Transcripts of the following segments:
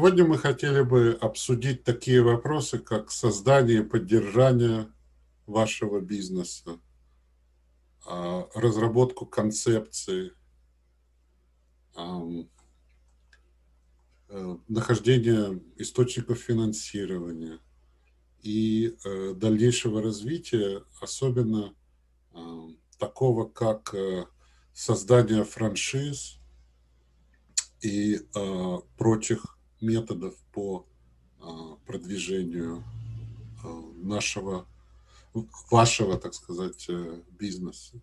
Сегодня мы хотели бы обсудить такие вопросы, как создание и поддержание вашего бизнеса, а, разработку концепции, э, нахождение источников финансирования и э, дальнейшего развития, особенно такого, как э, создание франшиз и прочих методов по продвижению нашего вашего, так сказать, э, бизнеса.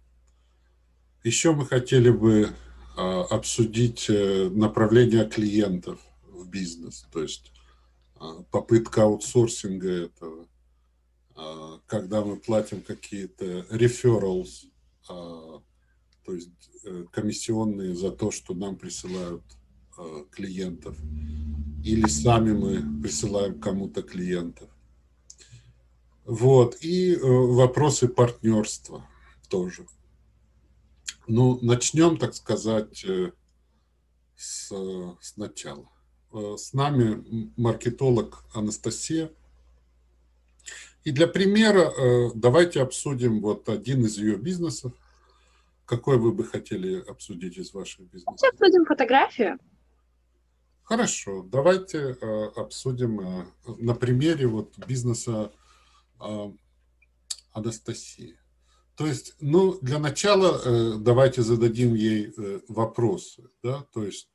Еще мы хотели бы а, обсудить э, направление клиентов в бизнес, то есть а, попытка аутсорсинга этого, а, когда мы платим какие-то referrals, то есть э, комиссионные за то, что нам присылают клиентов, или сами мы присылаем кому-то клиентов. Вот. И э, вопросы партнерства тоже. Ну, начнем, так сказать, э, с, сначала. Э, с нами маркетолог Анастасия. И для примера давайте обсудим вот один из ее бизнесов. Какой вы бы хотели обсудить из ваших бизнесов? Давайте обсудим фотографию. Хорошо, давайте обсудим на примере вот бизнеса а, Анастасия. То есть, ну, для начала э, давайте зададим ей э, вопросы, да, то есть,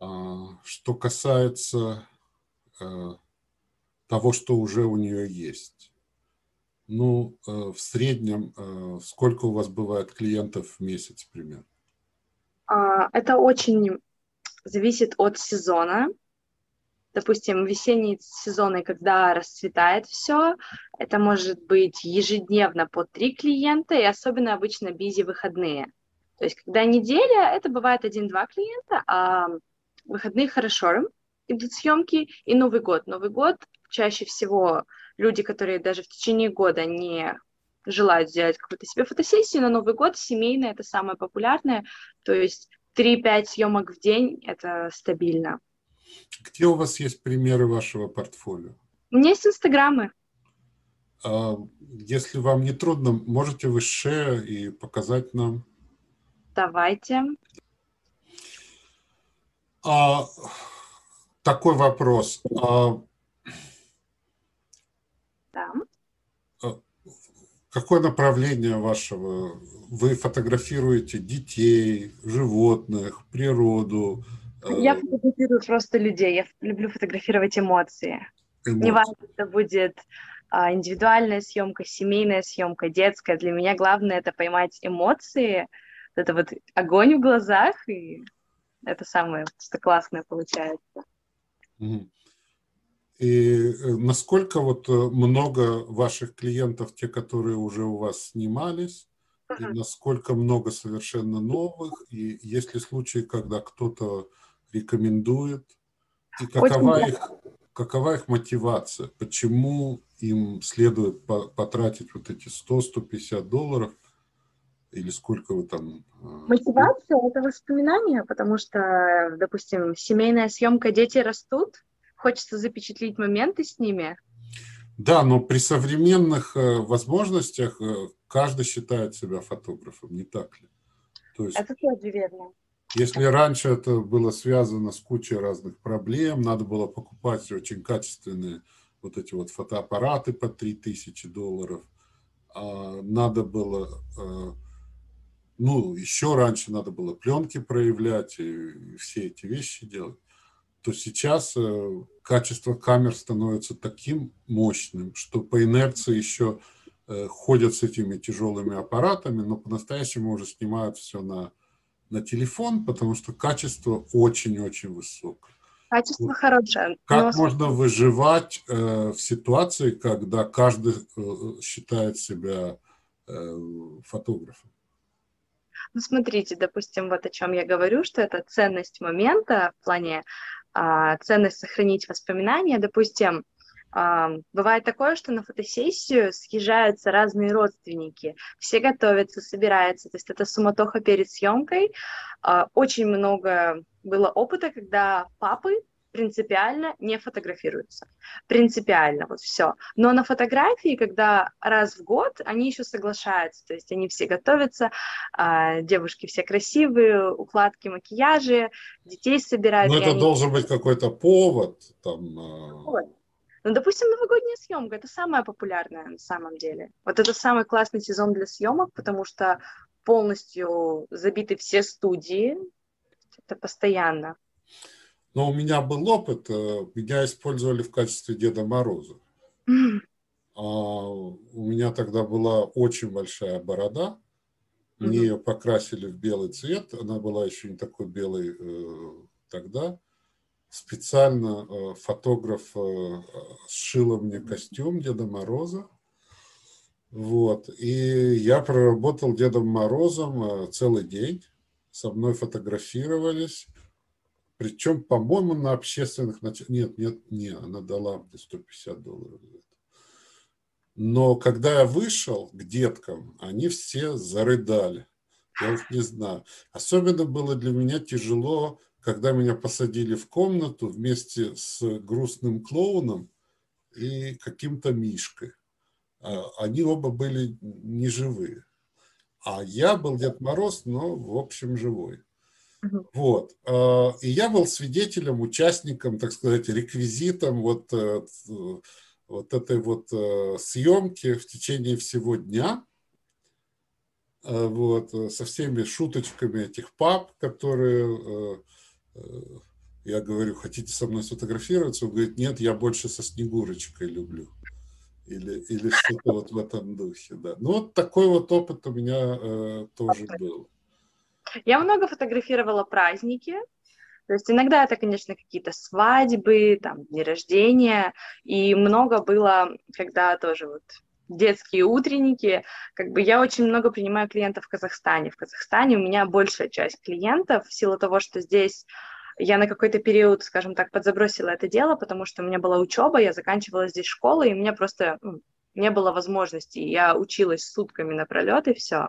а, что касается э, того, что уже у нее есть. Ну, в среднем, сколько у вас бывает клиентов в месяц примерно? А, это очень зависит от сезона допустим, весенние сезоны, когда расцветает все, это может быть ежедневно по три клиента, и особенно обычно бизи выходные. То есть, когда неделя, это бывает один-два клиента, а выходные хорошо идут съемки, и Новый год. Новый год чаще всего люди, которые даже в течение года не желают сделать какую-то себе фотосессию, на Новый год семейная это самое популярное, то есть 3-5 съемок в день это стабильно. Где у вас есть примеры вашего портфолио? У меня есть инстаграмы. А, если вам не трудно, можете вы шея и показать нам? Давайте. А, такой вопрос. А, да. А, какое направление вашего? Вы фотографируете детей, животных, природу, я э, фотографирую просто людей. Я люблю фотографировать эмоции. эмоции. Неважно, это будет а, индивидуальная съемка, семейная съемка, детская. Для меня главное это поймать эмоции, это вот огонь в глазах, и это самое что классное получается. И э, насколько вот э, много ваших клиентов, те, которые уже у вас снимались, и насколько много совершенно новых, и есть ли случаи, когда кто-то рекомендует? И какова Очень их, какова их мотивация? Почему им следует потратить вот эти 100-150 долларов? Или сколько вы там... А, Мотивация – это воспоминания, потому что, допустим, семейная съемка, дети растут, хочется запечатлить моменты с ними. Да, но при современных э, возможностях э, каждый считает себя фотографом, не так ли? То есть... Это тоже верно. Если раньше это было связано с кучей разных проблем, надо было покупать очень качественные вот эти вот фотоаппараты по 3000 долларов, а надо было, э, ну, еще раньше надо было пленки проявлять и все эти вещи делать, то сейчас э, качество камер становится таким мощным, что по инерции еще э, ходят с этими тяжелыми аппаратами, но по-настоящему уже снимают все на на телефон, потому что качество очень-очень высокое. Качество вот. хорошее. Как но... можно выживать э, в ситуации, когда каждый э, считает себя э, фотографом? Ну, смотрите, допустим, вот о чем я говорю, что это ценность момента в плане э, ценность сохранить воспоминания. Допустим, Бывает такое, что на фотосессию съезжаются разные родственники, все готовятся, собираются, то есть это суматоха перед съемкой. А, очень много было опыта, когда папы принципиально не фотографируются. Принципиально, вот все. Но на фотографии, когда раз в год, они еще соглашаются, то есть они все готовятся, а, девушки все красивые, укладки, макияжи, детей собирают. Но это они... должен быть какой-то повод. Там, повод. Ну, допустим, новогодняя съемка это самая популярная на самом деле. Вот это самый классный сезон для съемок, потому что полностью забиты все студии. Это постоянно. Но у меня был опыт, э, меня использовали в качестве Деда Мороза. А у меня тогда была очень большая борода. Мне ее покрасили в белый цвет. Она была еще не такой белой э, тогда специально э, фотограф э, сшила мне костюм Деда Мороза. Вот. И я проработал Дедом Морозом целый день. Со мной фотографировались. Причем, по-моему, на общественных началах... Нет, нет, нет, она дала мне 150 долларов. Но когда я вышел к деткам, они все зарыдали. Я уж не знаю. Особенно было для меня тяжело когда меня посадили в комнату вместе с грустным клоуном и каким-то мишкой. А, они оба были неживые. А я был Дед Мороз, но, в общем, живой. Вот. А, и я был свидетелем, участником, так сказать, реквизитом вот, э, вот этой вот э, съемки в течение всего дня. А, вот, э, со всеми шуточками этих пап, которые я говорю, хотите со мной сфотографироваться? Он говорит, нет, я больше со Снегурочкой люблю. Или, или что-то вот в этом духе, да. Ну, вот такой вот опыт у меня э, тоже был. Я много фотографировала праздники, то есть иногда это, конечно, какие-то свадьбы, там, дни рождения, и много было, когда тоже вот детские утренники. Как бы я очень много принимаю клиентов в Казахстане. В Казахстане у меня большая часть клиентов в силу того, что здесь я на какой-то период, скажем так, подзабросила это дело, потому что у меня была учеба, я заканчивала здесь школу, и у меня просто ну, не было возможности. Я училась сутками напролет, и все.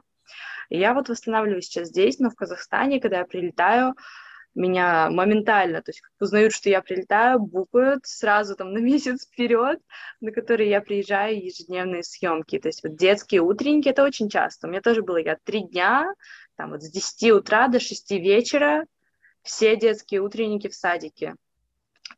И я вот восстанавливаюсь сейчас здесь, но в Казахстане, когда я прилетаю, меня моментально, то есть узнают, что я прилетаю, букают сразу там на месяц вперед, на который я приезжаю ежедневные съемки. То есть вот детские утренники, это очень часто. У меня тоже было, я три дня, там вот с 10 утра до 6 вечера, все детские утренники в садике.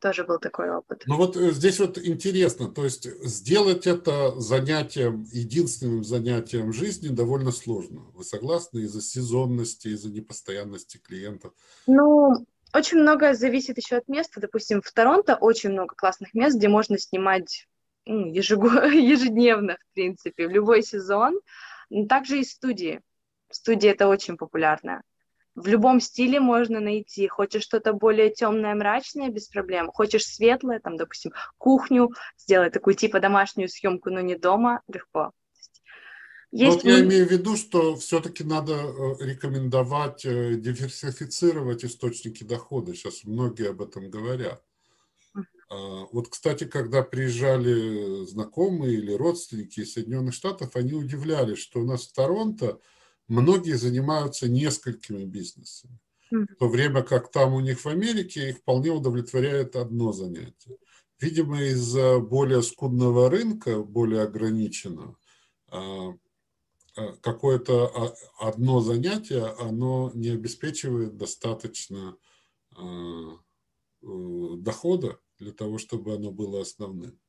Тоже был такой опыт. Ну вот э, здесь вот интересно, то есть сделать это занятием, единственным занятием жизни довольно сложно. Вы согласны из-за сезонности, из-за непостоянности клиентов? Ну, очень многое зависит еще от места. Допустим, в Торонто очень много классных мест, где можно снимать ну, ежедневно, в принципе, в любой сезон. Также и студии. Студии это очень популярно в любом стиле можно найти. Хочешь что-то более темное, мрачное, без проблем. Хочешь светлое, там, допустим, кухню, сделать такую типа домашнюю съемку, но не дома, легко. Есть... Вот я имею в виду, что все-таки надо э, рекомендовать э, диверсифицировать источники дохода. Сейчас многие об этом говорят. Uh-huh. Вот, кстати, когда приезжали знакомые или родственники из Соединенных Штатов, они удивлялись, что у нас в Торонто многие занимаются несколькими бизнесами. В то время как там у них в Америке их вполне удовлетворяет одно занятие. Видимо, из-за более скудного рынка, более ограниченного, а, а, какое-то а, одно занятие, оно не обеспечивает достаточно э, дохода для того, чтобы оно было основным.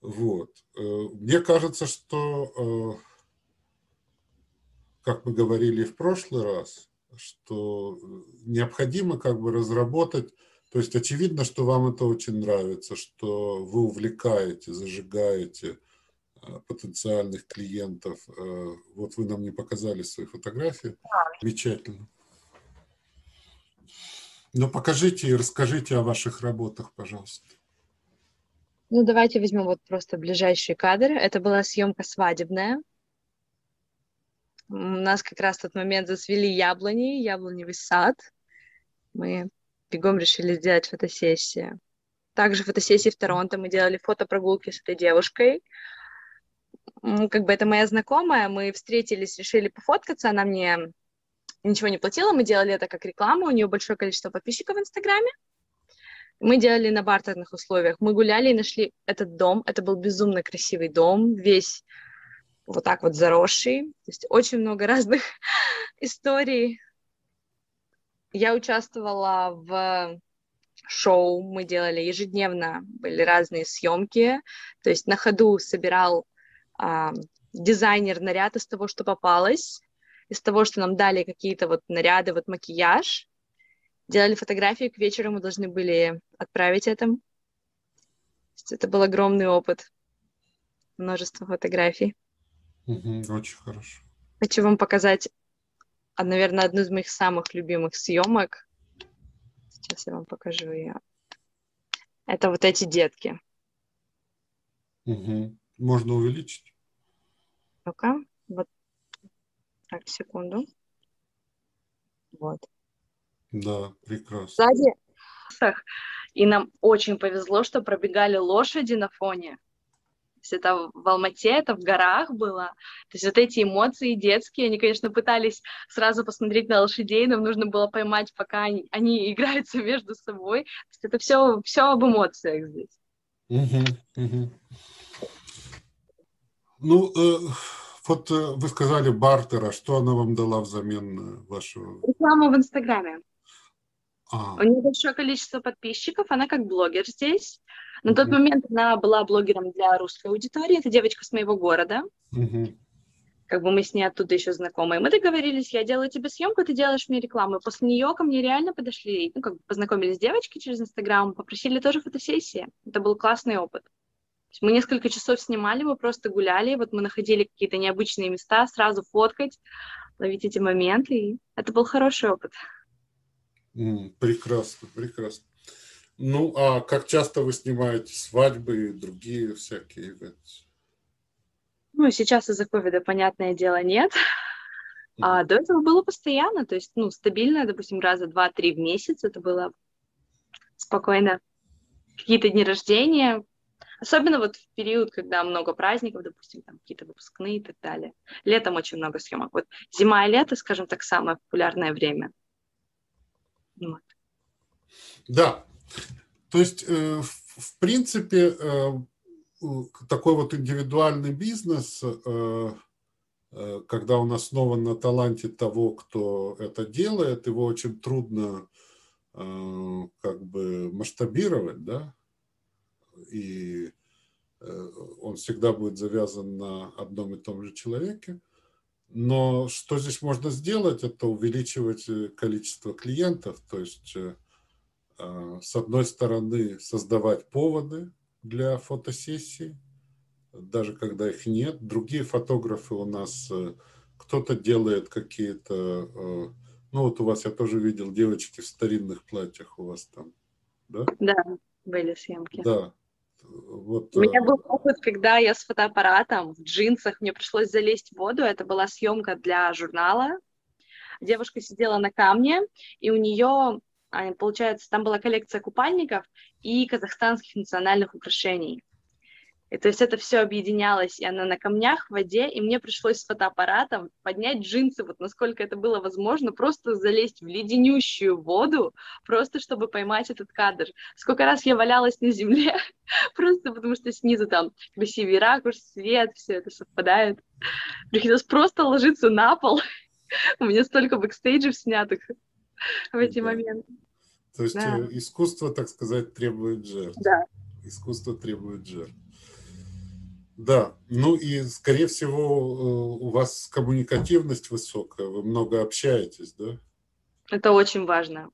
Вот. Э, мне кажется, что э, как мы говорили в прошлый раз, что необходимо как бы разработать, то есть очевидно, что вам это очень нравится, что вы увлекаете, зажигаете э, потенциальных клиентов. Э, вот вы нам не показали свои фотографии. Замечательно. Но покажите и расскажите о ваших работах, пожалуйста. Ну, давайте возьмем вот просто ближайший кадр. Это была съемка свадебная. У нас как раз в тот момент засвели яблони, яблоневый сад. Мы бегом решили сделать фотосессию. Также фотосессии в Торонто мы делали фотопрогулки с этой девушкой. Как бы это моя знакомая, мы встретились, решили пофоткаться, она мне ничего не платила, мы делали это как рекламу, у нее большое количество подписчиков в Инстаграме. Мы делали на бартерных условиях. Мы гуляли и нашли этот дом. Это был безумно красивый дом, весь вот так вот заросший. То есть очень много разных историй. Я участвовала в шоу, мы делали ежедневно, были разные съемки. То есть на ходу собирал а, дизайнер наряд из того, что попалось, из того, что нам дали какие-то вот наряды, вот макияж делали фотографии, к вечеру мы должны были отправить это. Это был огромный опыт. Множество фотографий. Угу, очень хорошо. Хочу вам показать, наверное, одну из моих самых любимых съемок. Сейчас я вам покажу ее. Это вот эти детки. Угу. Можно увеличить. Ну-ка, вот. Так, секунду. Вот. Да, прекрасно. Сзади и нам очень повезло, что пробегали лошади на фоне. То есть это в Алмате, это в горах было. То есть вот эти эмоции детские, они, конечно, пытались сразу посмотреть на лошадей, нам нужно было поймать, пока они, они играются между собой. То есть это все, все об эмоциях здесь. Угу, угу. Ну, э, вот э, вы сказали бартера, что она вам дала взамен вашего... Рекламу в Инстаграме. А. У нее большое количество подписчиков, она как блогер здесь. На тот момент она была блогером для русской аудитории. Это девочка с моего города. Как бы мы с ней оттуда еще знакомы. И мы договорились, я делаю тебе съемку, ты делаешь мне рекламу. И после нее ко мне реально подошли, ну, как бы познакомились с девочкой через Инстаграм, попросили тоже фотосессии. Это был классный опыт. Мы несколько часов снимали, мы просто гуляли, вот мы находили какие-то необычные места, сразу фоткать, ловить эти моменты, и это был хороший опыт. Прекрасно, прекрасно. Ну, а как часто вы снимаете свадьбы и другие всякие? Ну, сейчас из-за ковида, понятное дело, нет. А до этого было постоянно, то есть, ну, стабильно, допустим, раза два-три в месяц это было спокойно. Какие-то дни рождения, особенно вот в период, когда много праздников, допустим, там какие-то выпускные и так далее. Летом очень много съемок. Вот зима и лето, скажем так, самое популярное время. Вот. Да, то есть, э, в принципе, э, такой вот индивидуальный бизнес, э, когда он основан на таланте того, кто это делает, его очень трудно как бы масштабировать, да, и он всегда будет завязан на одном и том же человеке. Но что здесь можно сделать, это увеличивать количество клиентов, то есть с одной стороны создавать поводы для фотосессий, даже когда их нет. Другие фотографы у нас, э, кто-то делает какие-то, ну вот у вас я тоже видел девочки в старинных платьях у вас там, да? Да, были съемки. Да, вот, У меня э, был опыт, когда я с фотоаппаратом в джинсах, мне пришлось залезть в воду, это была съемка для журнала. Девушка сидела на камне, и у нее, получается, там была коллекция купальников и казахстанских национальных украшений. И то есть это все объединялось, и она на камнях в воде, и мне пришлось с фотоаппаратом поднять джинсы, вот насколько это было возможно, просто залезть в леденющую воду, просто чтобы поймать этот кадр. Сколько раз я валялась на земле, просто потому что снизу там красивый ракурс, свет, все это совпадает. Приходилось просто ложиться на пол. У меня столько бэкстейджев снятых в эти да. моменты. То есть да. Э, искусство, так сказать, требует жертв. Да. Искусство требует жертв. Да, ну и, скорее всего, э, у вас коммуникативность высокая, вы много общаетесь, да? Это очень важно.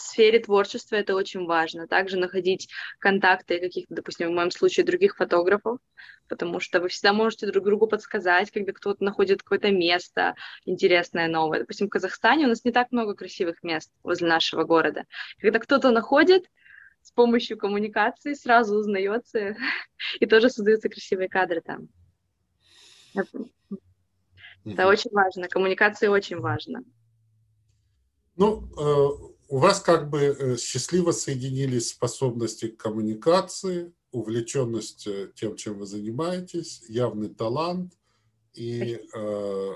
В сфере творчества это очень важно. Также находить контакты каких-то, допустим, в моем случае, других фотографов, потому что вы всегда можете друг другу подсказать, когда кто-то находит какое-то место интересное, новое. Допустим, в Казахстане у нас не так много красивых мест возле нашего города. Когда кто-то находит, с помощью коммуникации сразу узнается, и тоже создаются красивые кадры там. Это, это очень важно, коммуникация очень важна. Ну, э, у вас как бы э, счастливо соединились способности к коммуникации, увлеченность э, тем, чем вы занимаетесь, явный талант и э,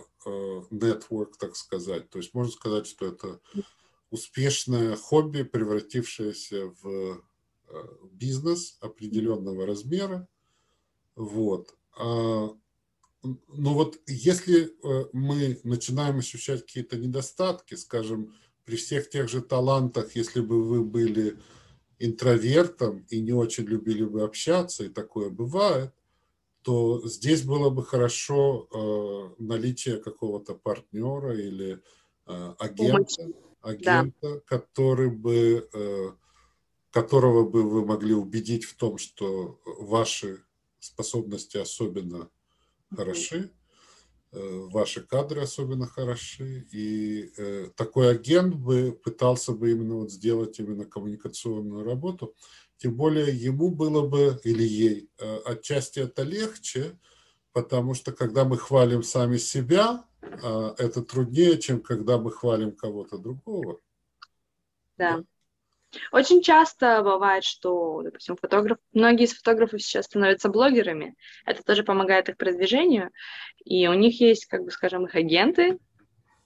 нетворк, так сказать. То есть можно сказать, что это успешное хобби, превратившееся в бизнес определенного размера. Вот. А, но вот если мы начинаем ощущать какие-то недостатки, скажем, при всех тех же талантах, если бы вы были интровертом и не очень любили бы общаться, и такое бывает, то здесь было бы хорошо э, наличие какого-то партнера или э, агента, агента, да. который бы, э, которого бы вы могли убедить в том, что ваши способности особенно хороши, ваши кадры особенно хороши, и э, такой агент бы пытался бы именно вот сделать именно коммуникационную работу, тем более ему было бы, или ей, э, отчасти это легче, потому что когда мы хвалим сами себя, э, это труднее, чем когда мы хвалим кого-то другого. Да. да. Очень часто бывает, что, допустим, фотограф, многие из фотографов сейчас становятся блогерами. Это тоже помогает их продвижению. И у них есть, как бы скажем, их агенты,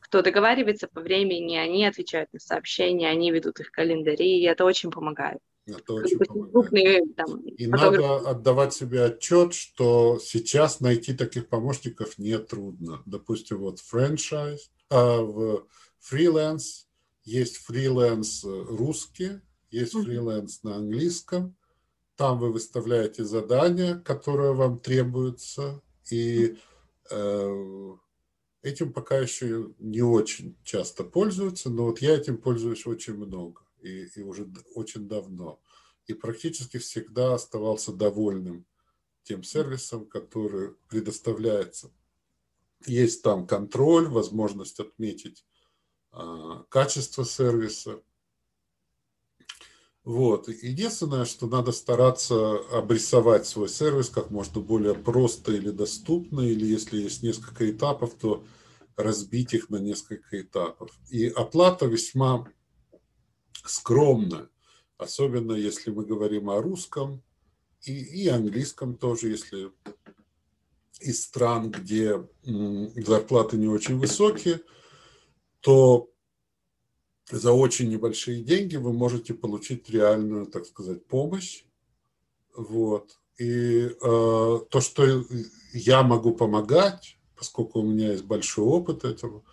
кто договаривается по времени, они отвечают на сообщения, они ведут их календари, и это очень помогает. Это очень помогает. Там, и фотограф... надо отдавать себе отчет, что сейчас найти таких помощников не трудно. Допустим, вот франчайз, а в фриланс, есть фриланс русский, есть фриланс на английском. Там вы выставляете задания, которые вам требуются, и э, этим пока еще не очень часто пользуются, но вот я этим пользуюсь очень много и, и уже очень давно. И практически всегда оставался довольным тем сервисом, который предоставляется. Есть там контроль, возможность отметить качество сервиса. Вот. Единственное, что надо стараться обрисовать свой сервис как можно более просто или доступно, или если есть несколько этапов, то разбить их на несколько этапов. И оплата весьма скромно, особенно если мы говорим о русском и, и английском тоже, если из стран, где зарплаты не очень высокие, то за очень небольшие деньги вы можете получить реальную, так сказать, помощь. Вот. И э, то, что я могу помогать, поскольку у меня есть большой опыт этого,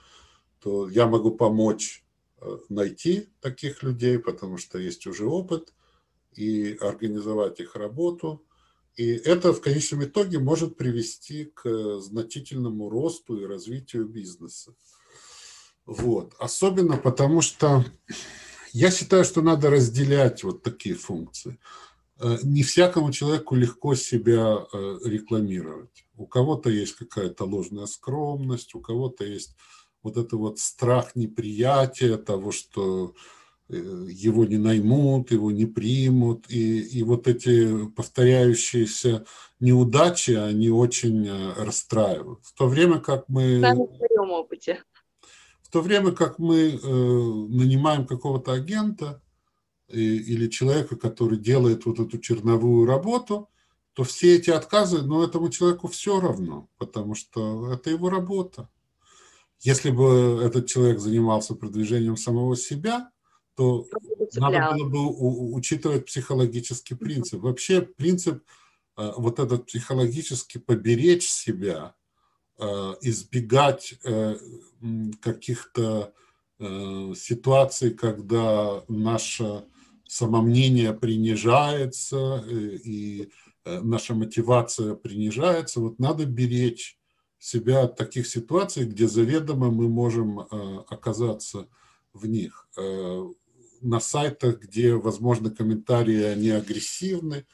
то я могу помочь Э, найти таких людей, потому что есть уже опыт, и организовать их работу. И это в конечном итоге может привести к значительному росту и развитию бизнеса. Вот. Особенно потому что я считаю, что надо разделять вот такие функции. Э, не всякому человеку легко себя э, рекламировать. У кого-то есть какая-то ложная скромность, у кого-то есть вот это вот страх неприятия того, что э, его не наймут, его не примут, и, и вот эти повторяющиеся неудачи, они очень расстраивают. В то время как мы... в своем опыте. В то время как мы э, нанимаем какого-то агента и, или человека, который делает вот эту черновую работу, то все эти отказы, ну, этому человеку все равно, потому что это его работа. Если бы этот человек занимался продвижением самого себя, то надо было бы учитывать психологический принцип. Вообще принцип э, вот этот психологически поберечь себя, э, избегать э, каких-то ситуаций, когда наше самомнение принижается и наша мотивация принижается, вот надо беречь себя от таких ситуаций, где заведомо мы можем э, оказаться в них. Э, на сайтах, где, возможно, комментарии, они агрессивны,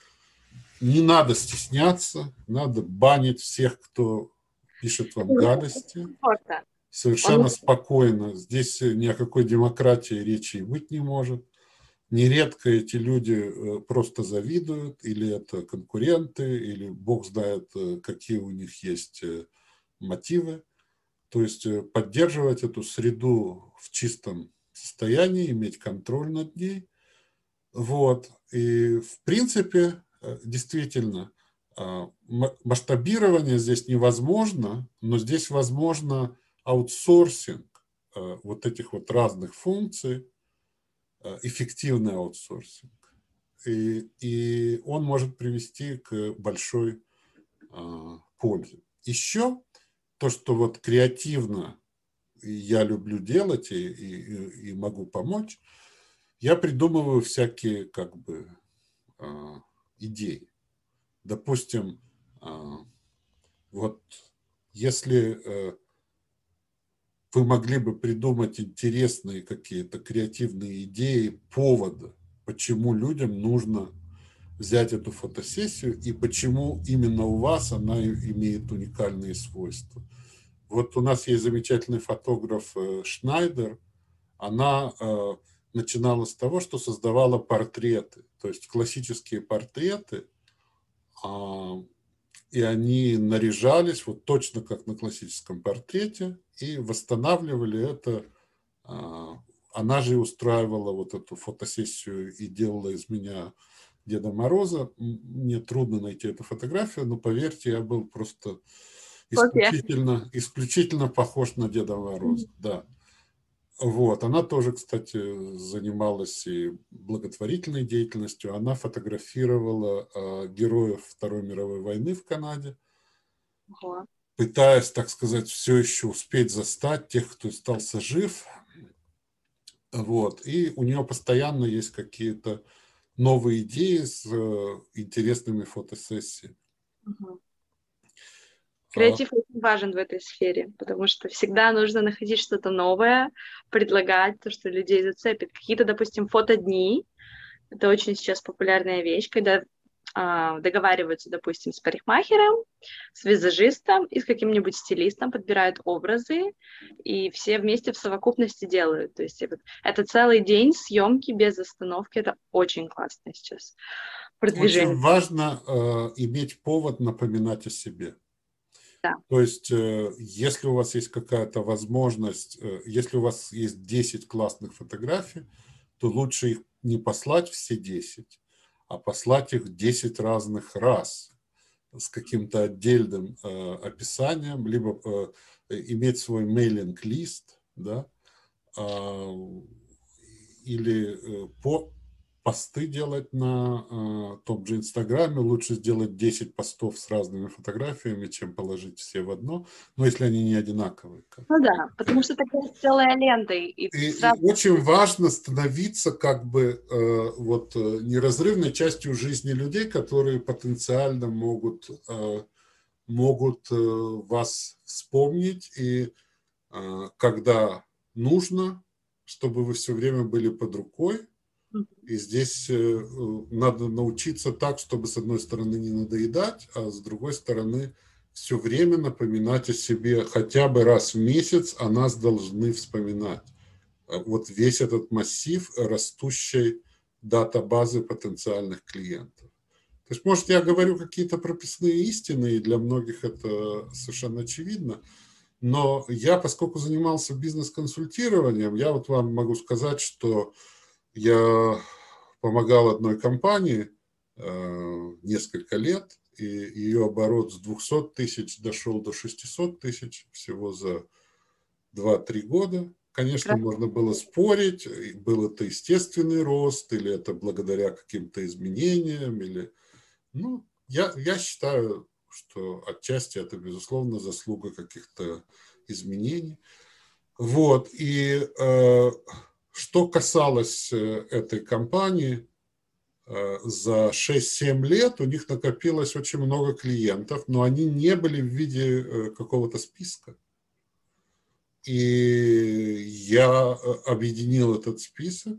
не надо стесняться, надо банить всех, кто пишет вам гадости. Совершенно спокойно. Здесь ни о какой демократии речи быть не может. Нередко эти люди э, просто завидуют, или это конкуренты, или бог знает, какие у них есть мотивы, то есть э, поддерживать эту среду в чистом состоянии, иметь контроль над ней. Вот. И в принципе, э, действительно, масштабирование здесь невозможно, но здесь возможно аутсорсинг э, вот этих вот разных функций, эффективный аутсорсинг. и, и он может привести к большой э, пользе. Еще то, что вот креативно я люблю делать и, и, и могу помочь, я придумываю всякие как бы э, идеи. Допустим, э, вот если э, вы могли бы придумать интересные какие-то креативные идеи, повода, почему людям нужно взять эту фотосессию и почему именно у вас она имеет уникальные свойства. Вот у нас есть замечательный фотограф э, Шнайдер. Она э, начинала с того, что создавала портреты, то есть классические портреты, а, и они наряжались вот точно как на классическом портрете и восстанавливали это. А, она же и устраивала вот эту фотосессию и делала из меня Деда Мороза. Мне трудно найти эту фотографию, но поверьте, я был просто исключительно, исключительно похож на Деда Мороза. Да. Вот. Она тоже, кстати, занималась и благотворительной деятельностью. Она фотографировала э, героев Второй мировой войны в Канаде, ага. пытаясь, так сказать, все еще успеть застать тех, кто остался жив. Вот. И у нее постоянно есть какие-то новые идеи с э, интересными фотосессиями. Ага. Креатив очень важен в этой сфере, потому что всегда нужно находить что-то новое, предлагать то, что людей зацепит. Какие-то, допустим, фотодни. Это очень сейчас популярная вещь, когда а, договариваются, допустим, с парикмахером, с визажистом и с каким-нибудь стилистом, подбирают образы, и все вместе в совокупности делают. То есть это целый день съемки без остановки. Это очень классно сейчас. Продвижение. Очень важно э, иметь повод напоминать о себе. Да. То есть, э, если у вас есть какая-то возможность, э, если у вас есть 10 классных фотографий, то лучше их не послать все 10, а послать их 10 разных раз с каким-то отдельным э, описанием, либо э, иметь свой мейлинг-лист, да, э, или по посты делать на э, том же Инстаграме, лучше сделать 10 постов с разными фотографиями, чем положить все в одно, но если они не одинаковые. Как ну да, потому что такая целая лента. И, и, сразу... и очень важно становиться как бы э, вот э, неразрывной частью жизни людей, которые потенциально могут, э, могут э, вас вспомнить, и э, когда нужно, чтобы вы все время были под рукой, и здесь э, надо научиться так, чтобы с одной стороны не надоедать, а с другой стороны все время напоминать о себе хотя бы раз в месяц, о нас должны вспоминать. А вот весь этот массив растущей датабазы потенциальных клиентов. То есть, может, я говорю какие-то прописные истины, и для многих это совершенно очевидно, но я, поскольку занимался бизнес-консультированием, я вот вам могу сказать, что я помогал одной компании э, несколько лет, и ее оборот с 200 тысяч дошел до 600 тысяч всего за 2-3 года. Конечно, можно было спорить, был это естественный рост, или это благодаря каким-то изменениям, или... Ну, я, я считаю, что отчасти это, безусловно, заслуга каких-то изменений. Вот, и э, что касалось э, этой компании, э, за 6-7 лет у них накопилось очень много клиентов, но они не были в виде э, какого-то списка. И я объединил этот список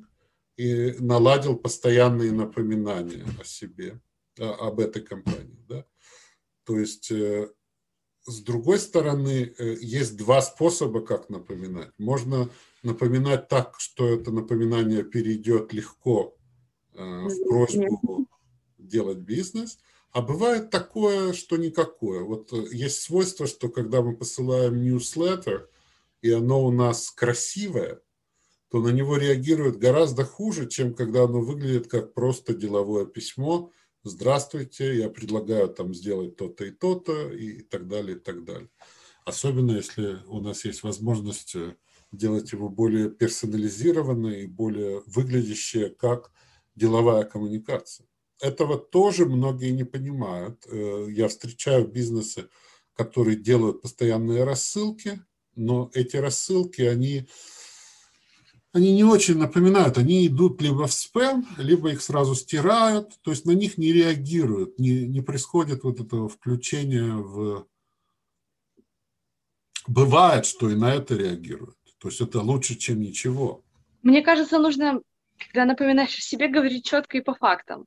и наладил постоянные напоминания о себе, об этой компании. Да? То есть, с другой стороны, есть два способа, как напоминать. Можно напоминать так, что это напоминание перейдет легко э, в просьбу делать бизнес. А бывает такое, что никакое. Вот э, есть свойство, что когда мы посылаем newsletter, и оно у нас красивое, то на него реагируют гораздо хуже, чем когда оно выглядит как просто деловое письмо. Здравствуйте, я предлагаю там сделать то-то и то-то и так далее, и так далее. Особенно если у нас есть возможность э, делать его более персонализированное и более выглядящее как деловая коммуникация. Этого тоже многие не понимают. Э, я встречаю бизнесы, которые делают постоянные рассылки, но эти рассылки, они, они не очень напоминают, они идут либо в спам, либо их сразу стирают, то есть на них не реагируют, не, не происходит вот этого включения в... Бывает, что и на это реагируют. То есть это лучше, чем ничего. Мне кажется, нужно, когда напоминаешь о себе, говорить четко и по фактам.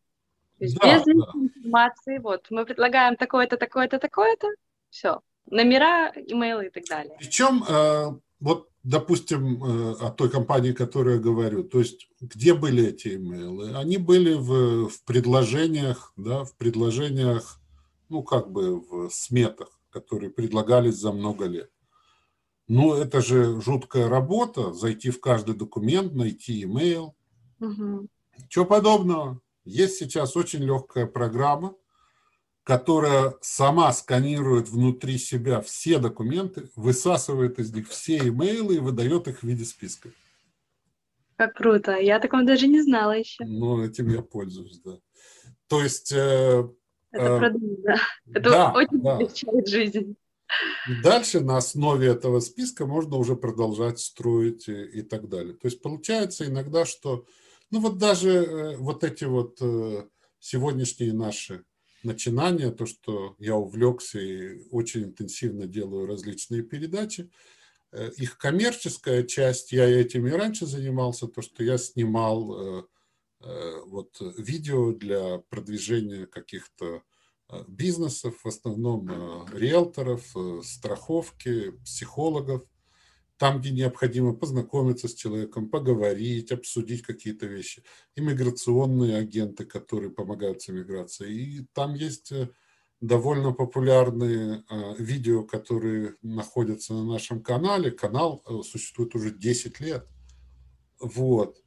То есть да, без да. информации, вот, мы предлагаем такое-то, такое-то, такое-то, все. Номера, имейлы и так далее. Причем, э, вот, допустим, э, о той компании, о которой я говорю, то есть где были эти имейлы? Они были в, в предложениях, да, в предложениях, ну, как бы в сметах, которые предлагались за много лет. Ну, это же жуткая работа, зайти в каждый документ, найти имейл. Угу. Чего подобного. Есть сейчас очень легкая программа, которая сама сканирует внутри себя все документы, высасывает из них все имейлы и выдает их в виде списка. Как круто. Я такого даже не знала еще. Ну, этим я пользуюсь, да. То есть... Э, это э, продукт, да. Это да, очень да. облегчает жизнь. Дальше на основе этого списка можно уже продолжать строить и, и так далее. То есть получается иногда, что ну вот даже э, вот эти вот э, сегодняшние наши начинания, то, что я увлекся и очень интенсивно делаю различные передачи, э, их коммерческая часть, я этим и раньше занимался, то, что я снимал вот видео для продвижения каких-то бизнесов, в основном риэлторов, страховки, психологов – там, где необходимо познакомиться с человеком, поговорить, обсудить какие-то вещи. Иммиграционные агенты, которые помогают с иммиграцией. И там есть э, довольно популярные э, видео, которые находятся на нашем канале. Канал э, существует уже 10 лет. Вот.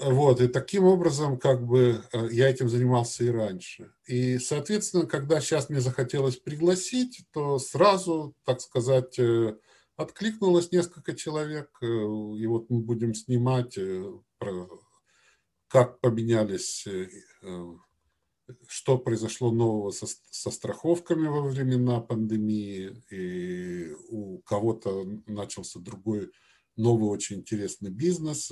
Вот, и таким образом, как бы, я этим занимался и раньше. И, соответственно, когда сейчас мне захотелось пригласить, то сразу, так сказать, Откликнулось несколько человек, э, и вот мы будем снимать, э, как поменялись, э, что произошло нового со, со страховками во времена пандемии, и у кого-то начался другой новый очень интересный бизнес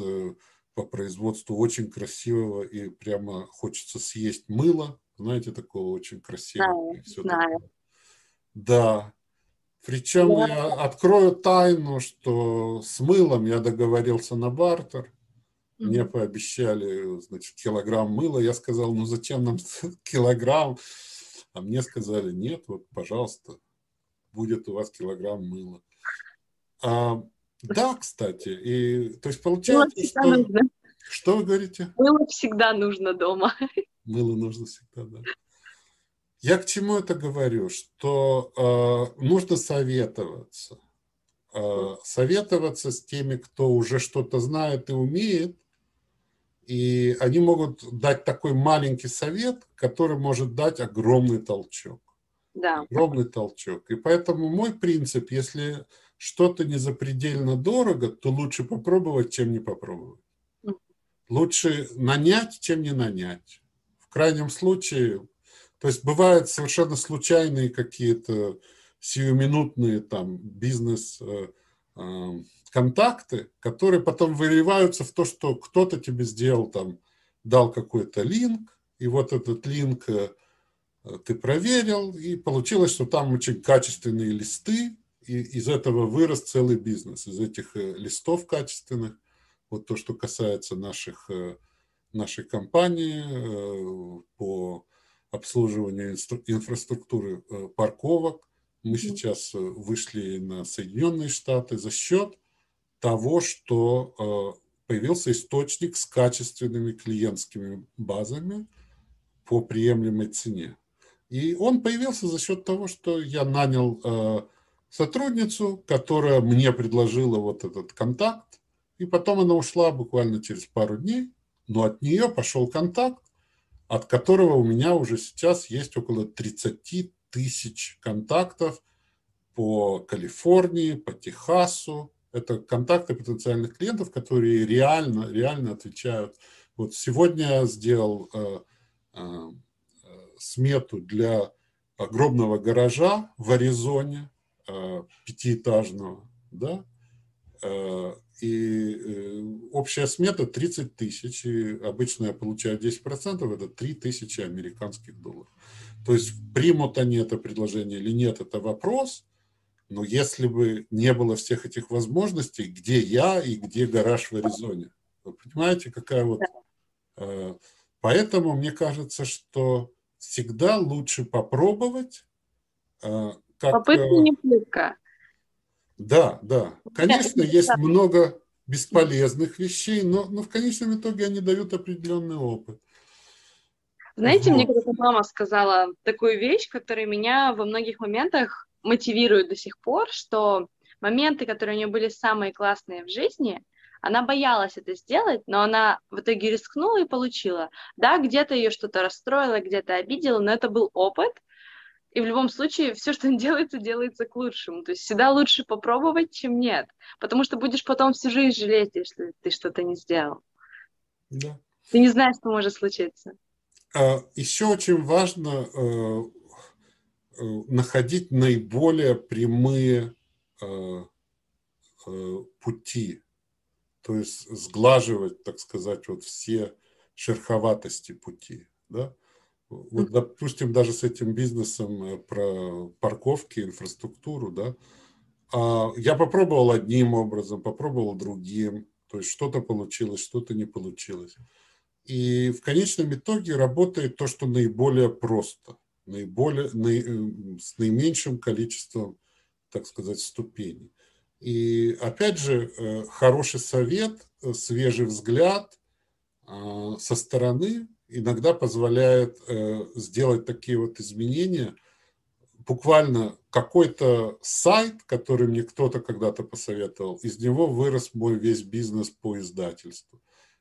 по производству очень красивого и прямо хочется съесть мыло, знаете, такого очень красивого. Да, знаю. Да, причем да. я открою тайну, что с мылом я договорился на бартер. Мне пообещали, значит, килограмм мыла. Я сказал, ну зачем нам килограмм? А мне сказали, нет, вот, пожалуйста, будет у вас килограмм мыла. А, да, кстати, и то есть получается, что... Нужно. Что вы говорите? Мыло всегда нужно дома. Мыло нужно всегда, да. Я к чему это говорю? Что э, нужно советоваться. Э, советоваться с теми, кто уже что-то знает и умеет. И они могут дать такой маленький совет, который может дать огромный толчок. Да. Огромный толчок. И поэтому мой принцип, если что-то не запредельно дорого, то лучше попробовать, чем не попробовать. Лучше нанять, чем не нанять. В крайнем случае то есть бывают совершенно случайные какие-то сиюминутные там бизнес-контакты, э, э, которые потом выливаются в то, что кто-то тебе сделал там, дал какой-то линк, и вот этот линк э, ты проверил, и получилось, что там очень качественные листы, и из этого вырос целый бизнес, из этих листов качественных, вот то, что касается наших, нашей компании по обслуживания инфраструктуры э, парковок. Мы сейчас э, вышли на Соединенные Штаты за счет того, что э, появился источник с качественными клиентскими базами по приемлемой цене. И он появился за счет того, что я нанял сотрудницу, которая мне предложила вот этот контакт, и потом она ушла буквально через пару дней, но от нее пошел контакт, от которого у меня уже сейчас есть около 30 тысяч контактов по Калифорнии, по Техасу. Это контакты потенциальных клиентов, которые реально, реально отвечают Вот сегодня я сделал э, э, смету для огромного гаража в Аризоне, э, пятиэтажного, да, э, и э, общая смета 30 тысяч, и обычно я получаю 10%, это 3 тысячи американских долларов. То есть примут они это предложение или нет, это вопрос, но если бы не было всех этих возможностей, где я и где гараж в Аризоне? Вы понимаете, какая вот... Поэтому мне кажется, что всегда лучше попробовать. Как, Попытка не пытка. Да, да. Конечно, есть много бесполезных вещей, но, но в конечном итоге они дают определенный опыт. Знаете, вот. мне когда-то мама сказала такую вещь, которая меня во многих моментах мотивирует до сих пор, что моменты, которые у нее были самые классные в жизни, она боялась это сделать, но она в итоге рискнула и получила. Да, где-то ее что-то расстроило, где-то обидело, но это был опыт, и в любом случае все, что делается, делается к лучшему. То есть всегда лучше попробовать, чем нет. Потому что будешь потом всю жизнь жалеть, если ты что-то не сделал. Да. Ты не знаешь, что может случиться. А, Еще очень важно э, э, находить наиболее прямые э, пути. То есть сглаживать, так сказать, вот все шероховатости пути. Да? Вот, допустим, даже с этим бизнесом э, про парковки, инфраструктуру, да, а, я попробовал одним образом, попробовал другим, то есть что-то получилось, что-то не получилось. И в конечном итоге работает то, что наиболее просто, наиболее, наи, э, с наименьшим количеством, так сказать, ступеней. И опять же, э, хороший совет, свежий взгляд со стороны иногда позволяет э, сделать такие вот изменения. Буквально какой-то сайт, который мне кто-то когда-то посоветовал, из него вырос мой весь бизнес по издательству.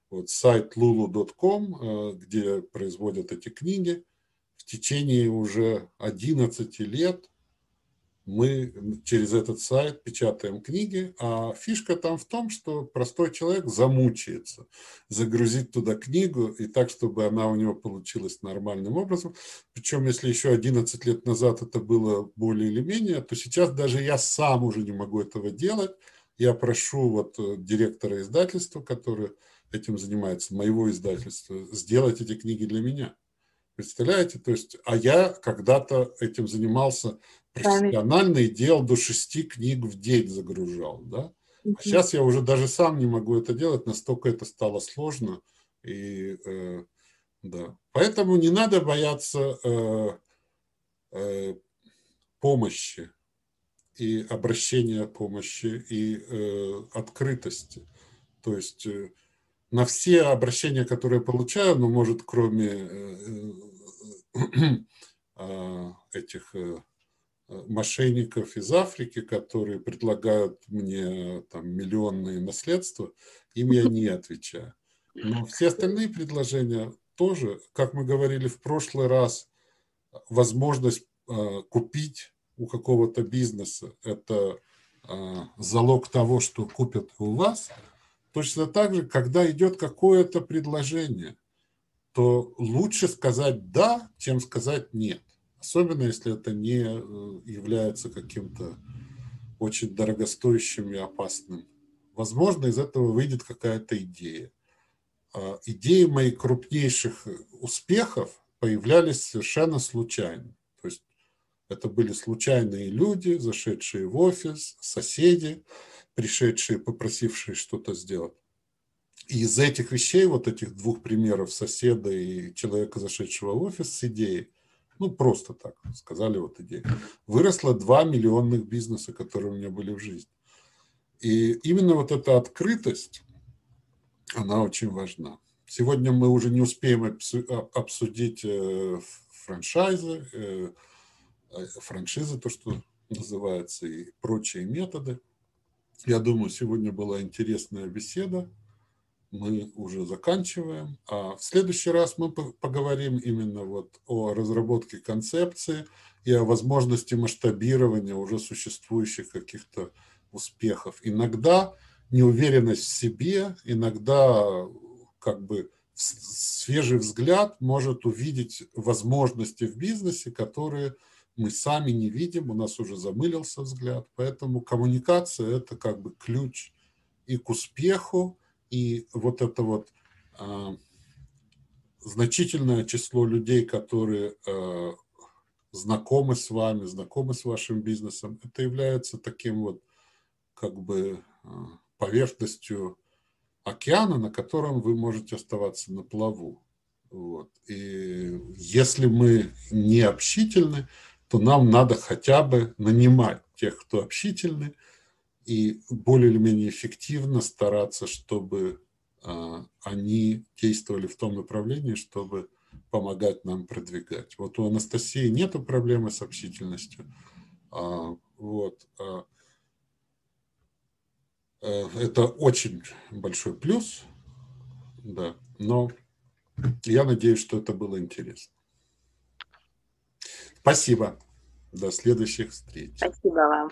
Вот сайт lulu.com, э, где производят эти книги, в течение уже 11 лет мы через этот сайт печатаем книги, а фишка там в том, что простой человек замучается загрузить туда книгу и так, чтобы она у него получилась нормальным образом. Причем, если еще 11 лет назад это было более или менее, то сейчас даже я сам уже не могу этого делать. Я прошу вот э, директора издательства, который этим занимается, моего издательства, сделать эти книги для меня. Представляете? То есть, а я когда-то этим занимался профессионально и делал до шести книг в день загружал, да. А сейчас я уже даже сам не могу это делать, настолько это стало сложно. И, э, да. Поэтому не надо бояться э, э, помощи и обращения помощи и э, открытости. То есть э, на все обращения, которые получаю, ну, может, кроме э, э, э, этих мошенников из Африки, которые предлагают мне там миллионные наследства, им я не отвечаю. Но все остальные предложения тоже, как мы говорили в прошлый раз, возможность э, купить у какого-то бизнеса – это э, залог того, что купят у вас. Точно так же, когда идет какое-то предложение, то лучше сказать «да», чем сказать «нет». Особенно, если это не э, является каким-то очень дорогостоящим и опасным. Возможно, из этого выйдет какая-то идея. А идеи моих крупнейших успехов появлялись совершенно случайно. То есть это были случайные люди, зашедшие в офис, соседи, пришедшие, попросившие что-то сделать. И из этих вещей, вот этих двух примеров соседа и человека, зашедшего в офис с идеей, ну, просто так сказали вот идея, выросло 2 миллионных бизнеса, которые у меня были в жизни. И именно вот эта открытость, она очень важна. Сегодня мы уже не успеем а, обсудить э, франшизы, э, э, франшизы, то, что называется, и прочие методы. Я думаю, сегодня была интересная беседа мы уже заканчиваем. А в следующий раз мы поговорим именно вот о разработке концепции и о возможности масштабирования уже существующих каких-то успехов. Иногда неуверенность в себе, иногда как бы свежий взгляд может увидеть возможности в бизнесе, которые мы сами не видим, у нас уже замылился взгляд. Поэтому коммуникация – это как бы ключ и к успеху, и вот это вот э, значительное число людей, которые э, знакомы с вами, знакомы с вашим бизнесом, это является таким вот как бы э, поверхностью океана, на котором вы можете оставаться на плаву. Вот. И если мы не общительны, то нам надо хотя бы нанимать тех, кто общительны, и более или менее эффективно стараться, чтобы а, они действовали в том направлении, чтобы помогать нам продвигать. Вот у Анастасии нет проблемы с общительностью. А, вот. А, Э, это очень большой плюс, да, но я надеюсь, что это было интересно. Спасибо. До следующих встреч. Спасибо вам.